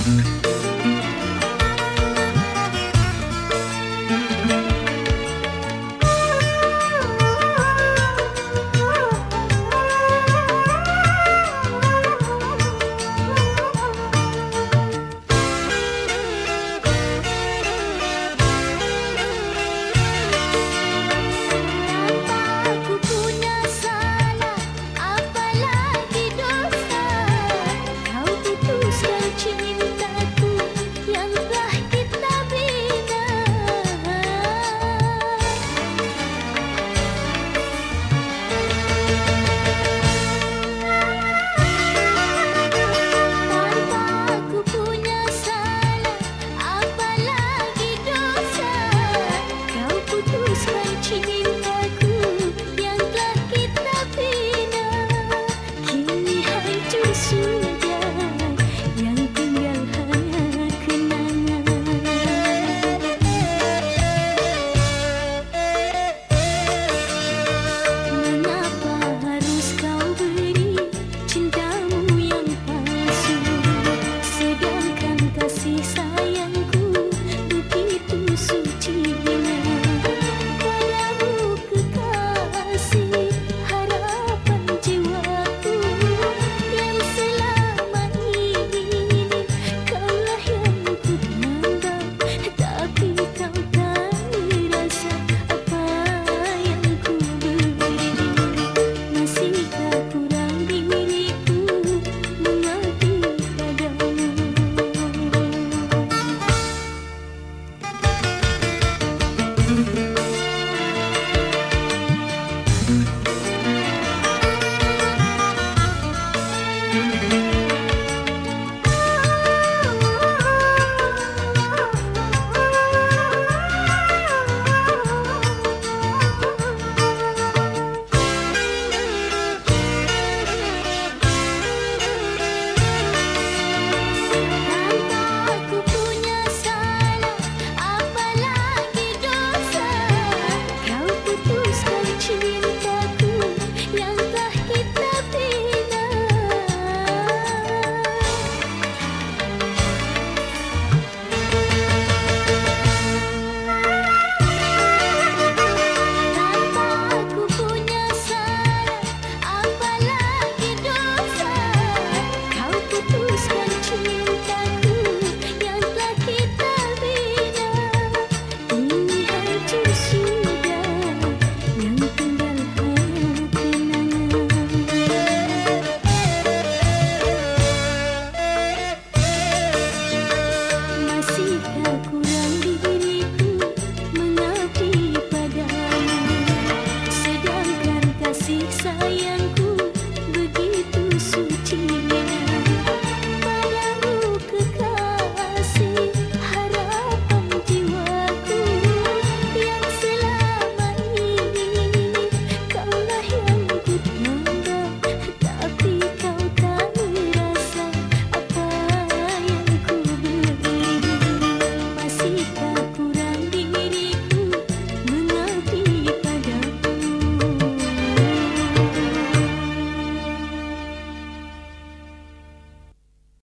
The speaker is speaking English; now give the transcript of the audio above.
Bye. this